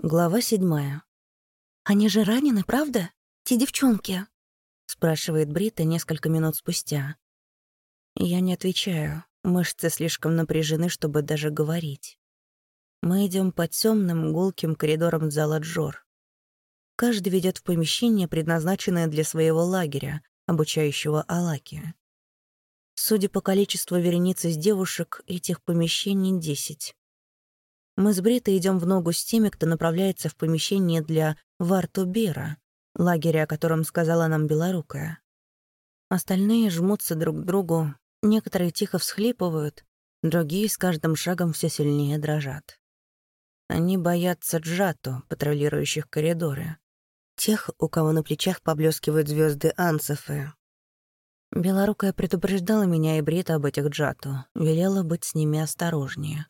Глава седьмая. «Они же ранены, правда? Те девчонки?» — спрашивает Брита несколько минут спустя. Я не отвечаю. Мышцы слишком напряжены, чтобы даже говорить. Мы идем по темным, гулким коридорам зала Джор. Каждый ведет в помещение, предназначенное для своего лагеря, обучающего Алаки. Судя по количеству вереницы из девушек, этих помещений десять. Мы с Бритой идем в ногу с теми, кто направляется в помещение для Вартубера, лагеря, о котором сказала нам Белорукая. Остальные жмутся друг к другу, некоторые тихо всхлипывают, другие с каждым шагом все сильнее дрожат. Они боятся джату, патрулирующих коридоры. Тех, у кого на плечах поблескивают звезды Анцефы. Белорукая предупреждала меня и Брита об этих джату, велела быть с ними осторожнее.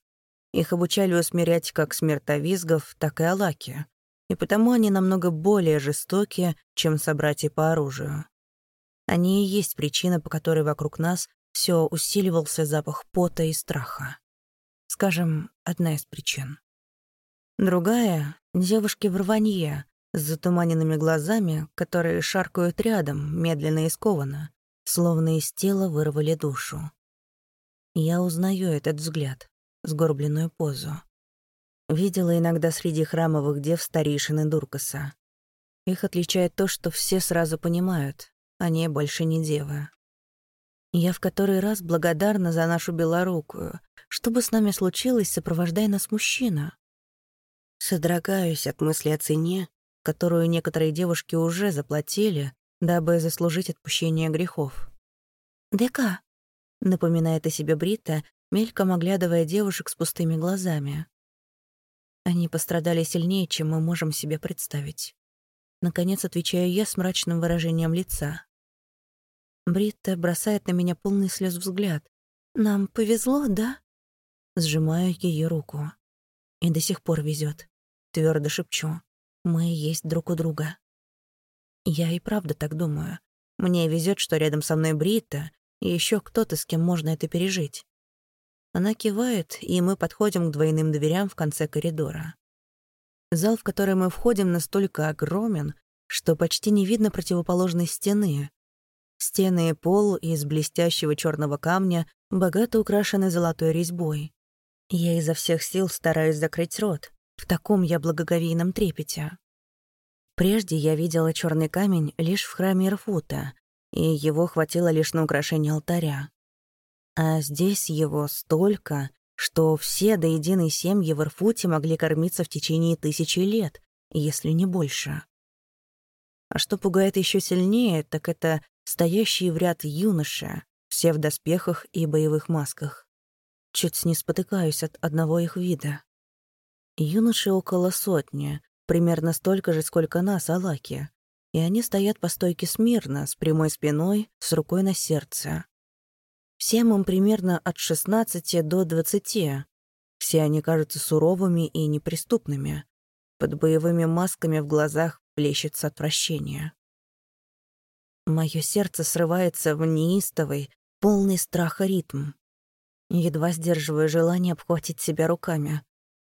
Их обучали усмирять как смертовизгов, так и алаки, и потому они намного более жестокие, чем собратья по оружию. Они и есть причина, по которой вокруг нас все усиливался запах пота и страха. Скажем, одна из причин. Другая — девушки в рванье, с затуманенными глазами, которые шаркают рядом, медленно и скованно, словно из тела вырвали душу. Я узнаю этот взгляд сгорбленную позу. Видела иногда среди храмовых дев старейшины Дуркаса. Их отличает то, что все сразу понимают, они больше не девы. Я в который раз благодарна за нашу белорукую. Что бы с нами случилось, сопровождая нас мужчина? Содрогаюсь от мысли о цене, которую некоторые девушки уже заплатили, дабы заслужить отпущение грехов. «Дека», — напоминает о себе Брита, мельком оглядывая девушек с пустыми глазами. Они пострадали сильнее, чем мы можем себе представить. Наконец отвечаю я с мрачным выражением лица. Бритта бросает на меня полный слез взгляд. «Нам повезло, да?» Сжимаю ее руку. И до сих пор везет. Твердо шепчу. Мы есть друг у друга. Я и правда так думаю. Мне везет, что рядом со мной Бритта и еще кто-то, с кем можно это пережить. Она кивает, и мы подходим к двойным дверям в конце коридора. Зал, в который мы входим, настолько огромен, что почти не видно противоположной стены. Стены и пол из блестящего черного камня богато украшены золотой резьбой. Я изо всех сил стараюсь закрыть рот. В таком я благоговейном трепете. Прежде я видела черный камень лишь в храме Ирфута, и его хватило лишь на украшение алтаря. А здесь его столько, что все до единой семьи в Ирфуте могли кормиться в течение тысячи лет, если не больше. А что пугает еще сильнее, так это стоящие в ряд юноши, все в доспехах и боевых масках. Чуть не спотыкаюсь от одного их вида. Юноши около сотни, примерно столько же, сколько нас, Алаки, и они стоят по стойке смирно, с прямой спиной, с рукой на сердце. Всем им примерно от 16 до 20. Все они кажутся суровыми и неприступными. Под боевыми масками в глазах плещется отвращение. Мое сердце срывается в неистовый, полный страха ритм. Едва сдерживаю желание обхватить себя руками.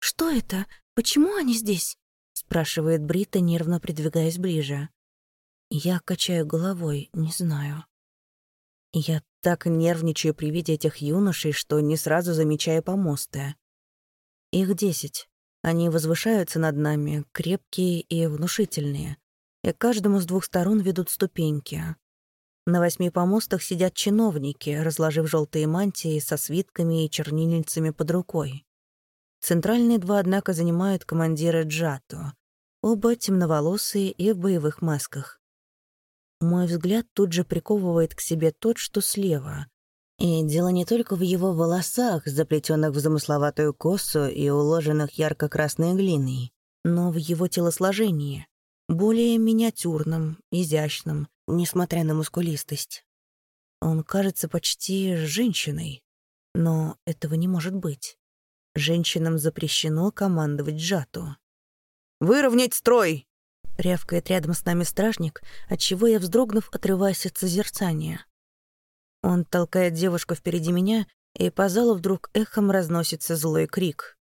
«Что это? Почему они здесь?» — спрашивает Брита, нервно придвигаясь ближе. Я качаю головой, не знаю. Я так нервничаю при виде этих юношей, что не сразу замечаю помосты. Их десять. Они возвышаются над нами, крепкие и внушительные. И каждому с двух сторон ведут ступеньки. На восьми помостах сидят чиновники, разложив желтые мантии со свитками и чернильницами под рукой. Центральные два, однако, занимают командиры Джату. Оба темноволосые и в боевых масках. Мой взгляд тут же приковывает к себе тот, что слева. И дело не только в его волосах, заплетенных в замысловатую косу и уложенных ярко-красной глиной, но в его телосложении, более миниатюрном, изящном, несмотря на мускулистость. Он кажется почти женщиной, но этого не может быть. Женщинам запрещено командовать жату. «Выровнять строй!» Рявкает рядом с нами стражник, отчего я, вздрогнув, отрываюсь от созерцания. Он толкает девушку впереди меня, и по залу вдруг эхом разносится злой крик.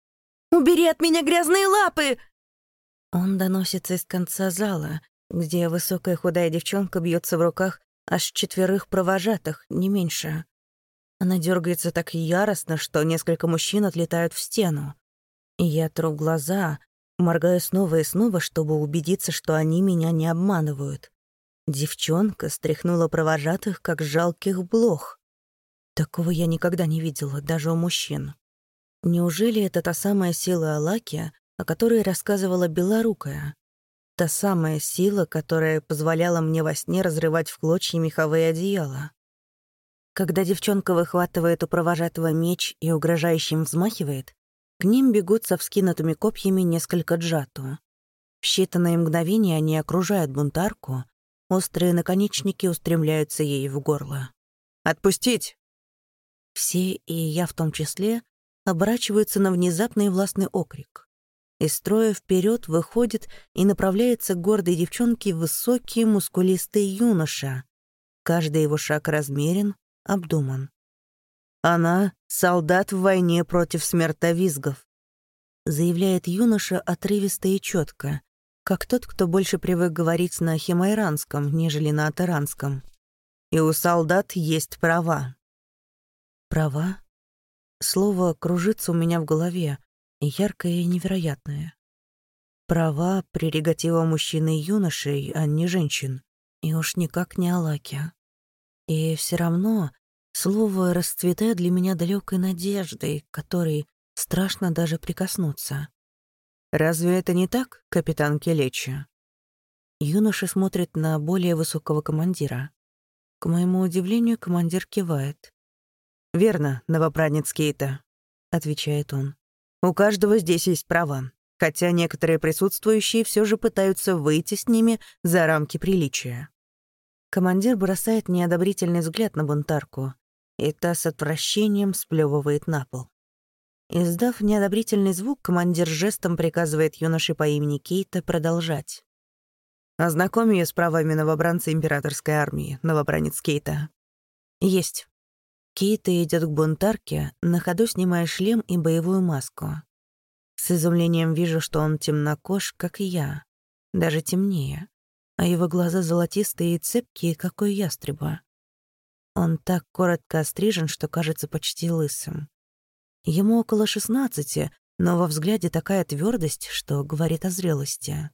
«Убери от меня грязные лапы!» Он доносится из конца зала, где высокая худая девчонка бьется в руках аж четверых провожатых, не меньше. Она дергается так яростно, что несколько мужчин отлетают в стену. Я тру глаза, моргаю снова и снова, чтобы убедиться, что они меня не обманывают. Девчонка стряхнула провожатых, как жалких блох. Такого я никогда не видела, даже у мужчин. Неужели это та самая сила Алаки, о которой рассказывала Белорукая? Та самая сила, которая позволяла мне во сне разрывать в клочья меховые одеяла. Когда девчонка выхватывает у провожатого меч и угрожающим взмахивает, к ним бегут со вскинутыми копьями несколько джату. В считанные мгновения они окружают бунтарку, острые наконечники устремляются ей в горло. «Отпустить!» Все, и я в том числе, оборачиваются на внезапный властный окрик. Из строя вперед выходит и направляется к гордой девчонке высокий мускулистый юноша. Каждый его шаг размерен, обдуман. «Она — солдат в войне против смертовизгов», — заявляет юноша отрывисто и четко, как тот, кто больше привык говорить на химайранском, нежели на атаранском. «И у солдат есть права». «Права?» Слово кружится у меня в голове, яркое и невероятное. Права — прерогатива мужчины и юношей, а не женщин. И уж никак не Алаки. И все равно слово расцветает для меня далекой надеждой, которой страшно даже прикоснуться. «Разве это не так, капитан Келечи?» Юноша смотрит на более высокого командира. К моему удивлению, командир кивает. «Верно, новопранец Кейта», — отвечает он. «У каждого здесь есть права, хотя некоторые присутствующие все же пытаются выйти с ними за рамки приличия». Командир бросает неодобрительный взгляд на бунтарку, и та с отвращением сплевывает на пол. Издав неодобрительный звук, командир жестом приказывает юноше по имени Кейта продолжать. «Ознакомь ее с правами новобранца императорской армии, новобранец Кейта». «Есть». Кейта идет к бунтарке, на ходу снимая шлем и боевую маску. С изумлением вижу, что он темнокож, как и я, даже темнее, а его глаза золотистые и цепкие, как у ястреба. Он так коротко острижен, что кажется почти лысым. Ему около шестнадцати, но во взгляде такая твердость, что говорит о зрелости.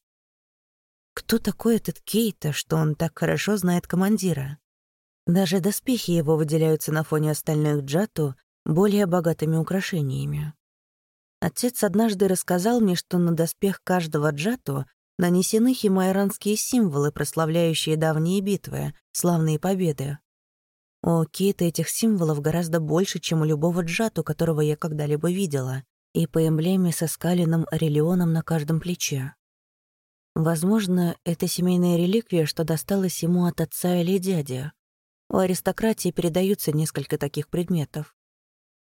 Кто такой этот Кейта, что он так хорошо знает командира? Даже доспехи его выделяются на фоне остальных джату более богатыми украшениями. Отец однажды рассказал мне, что на доспех каждого джату нанесены химайранские символы, прославляющие давние битвы, славные победы. У Кейта этих символов гораздо больше, чем у любого джату, которого я когда-либо видела, и по эмблеме со скаленным орелионом на каждом плече. Возможно, это семейная реликвия, что досталась ему от отца или дяди. У аристократии передаются несколько таких предметов.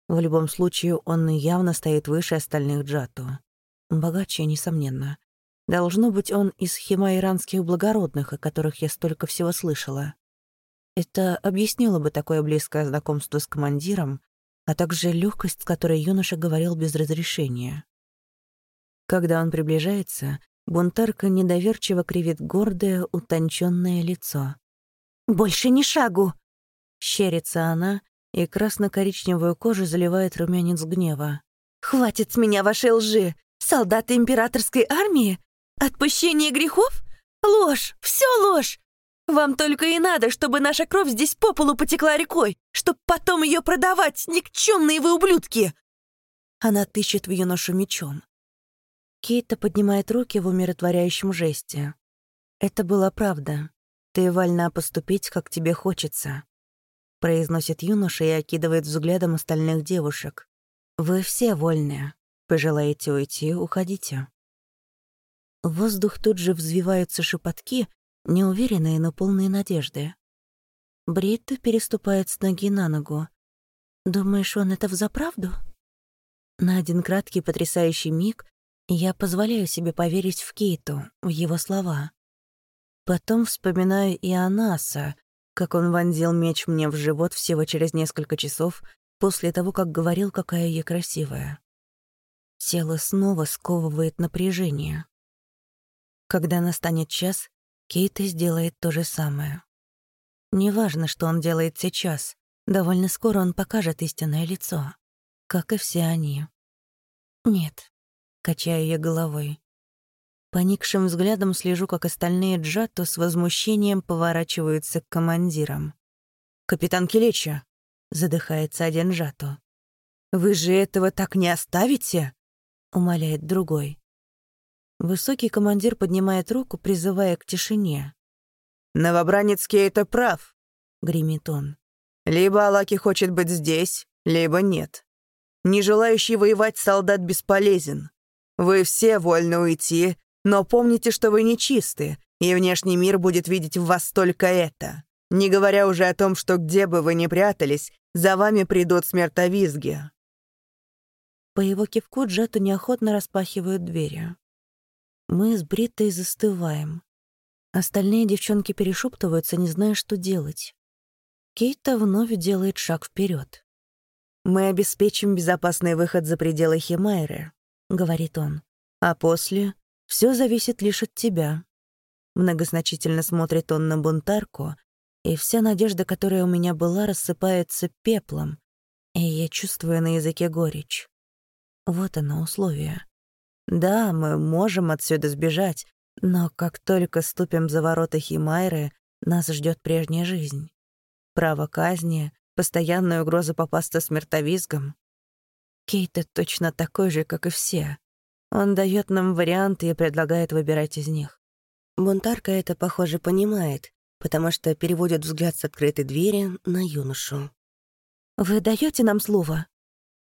В любом случае, он явно стоит выше остальных джату. Богаче, несомненно. Должно быть, он из химаиранских благородных, о которых я столько всего слышала. Это объяснило бы такое близкое знакомство с командиром, а также легкость, с которой юноша говорил без разрешения. Когда он приближается, бунтарка недоверчиво кривит гордое, утонченное лицо. «Больше ни шагу!» Щерится она, и красно-коричневую кожу заливает румянец гнева. «Хватит с меня вашей лжи! Солдаты императорской армии? Отпущение грехов? Ложь! Все ложь! Вам только и надо, чтобы наша кровь здесь по полу потекла рекой, чтоб потом ее продавать, никчемные вы ублюдки!» Она тыщет в юношу мечом. Кейта поднимает руки в умиротворяющем жесте. «Это была правда. Ты вольна поступить, как тебе хочется», — произносит юноша и окидывает взглядом остальных девушек. «Вы все вольны. Пожелаете уйти — уходите». В воздух тут же взвиваются шепотки, неуверенные, но полные надежды. Бритта переступает с ноги на ногу. «Думаешь, он это взаправду?» На один краткий потрясающий миг я позволяю себе поверить в Кейту, в его слова. Потом вспоминаю и Анаса, как он вонзил меч мне в живот всего через несколько часов после того, как говорил, какая я красивая. Тело снова сковывает напряжение. Когда настанет час, Кейта сделает то же самое. Неважно, что он делает сейчас, довольно скоро он покажет истинное лицо, как и все они. Нет, качаю я головой. Поникшим взглядом слежу, как остальные Джатто с возмущением поворачиваются к командирам. «Капитан Келеча!» — задыхается один Джатто. «Вы же этого так не оставите?» — умоляет другой. Высокий командир поднимает руку, призывая к тишине. «Новобранец Кейта прав», — гремит он. «Либо Алаки хочет быть здесь, либо нет. Не желающий воевать солдат бесполезен. Вы все вольны уйти, но помните, что вы нечисты, и внешний мир будет видеть в вас только это. Не говоря уже о том, что где бы вы ни прятались, за вами придут смертовизги». По его кивку Джету неохотно распахивают двери. Мы с Бриттой застываем. Остальные девчонки перешептываются, не зная, что делать. Кейта вновь делает шаг вперед. «Мы обеспечим безопасный выход за пределы Химайры», — говорит он. «А после все зависит лишь от тебя». Многозначительно смотрит он на бунтарку, и вся надежда, которая у меня была, рассыпается пеплом, и я чувствую на языке горечь. Вот оно условие. Да, мы можем отсюда сбежать, но как только ступим за ворота Химайры, нас ждет прежняя жизнь. Право казни, постоянная угроза попасться смертовизгом. Кейт точно такой же, как и все. Он дает нам варианты и предлагает выбирать из них. Бунтарка это, похоже, понимает, потому что переводит взгляд с открытой двери на юношу. «Вы даете нам слово?»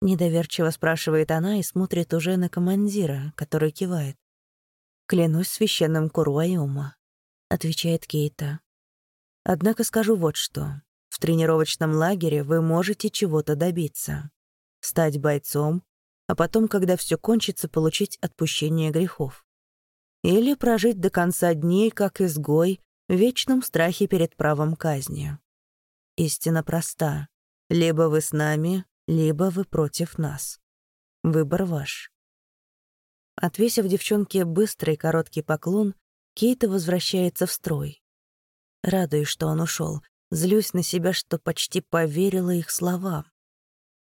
Недоверчиво спрашивает она и смотрит уже на командира, который кивает. «Клянусь священным Куруайома», — отвечает Кейта. «Однако скажу вот что. В тренировочном лагере вы можете чего-то добиться. Стать бойцом, а потом, когда все кончится, получить отпущение грехов. Или прожить до конца дней, как изгой, в вечном страхе перед правом казни. Истина проста. Либо вы с нами, либо вы против нас. Выбор ваш. Отвесив девчонке быстрый короткий поклон, Кейта возвращается в строй. Радуюсь, что он ушел, злюсь на себя, что почти поверила их словам.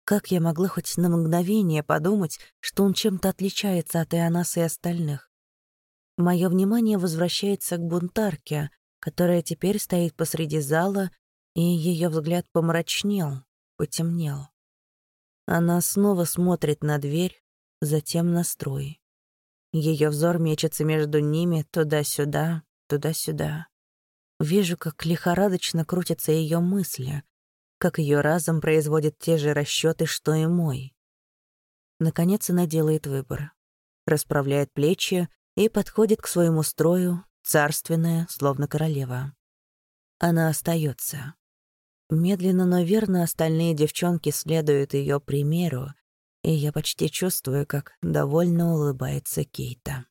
Как я могла хоть на мгновение подумать, что он чем-то отличается от Ионаса и остальных? Мое внимание возвращается к бунтарке, которая теперь стоит посреди зала, и ее взгляд помрачнел, потемнел. Она снова смотрит на дверь, затем на строй. Ее взор мечется между ними туда-сюда, туда-сюда. Вижу, как лихорадочно крутятся ее мысли, как ее разум производит те же расчеты, что и мой. Наконец она делает выбор. Расправляет плечи и подходит к своему строю, царственная, словно королева. Она остается. Медленно, но верно остальные девчонки следуют ее примеру, и я почти чувствую, как довольно улыбается Кейта.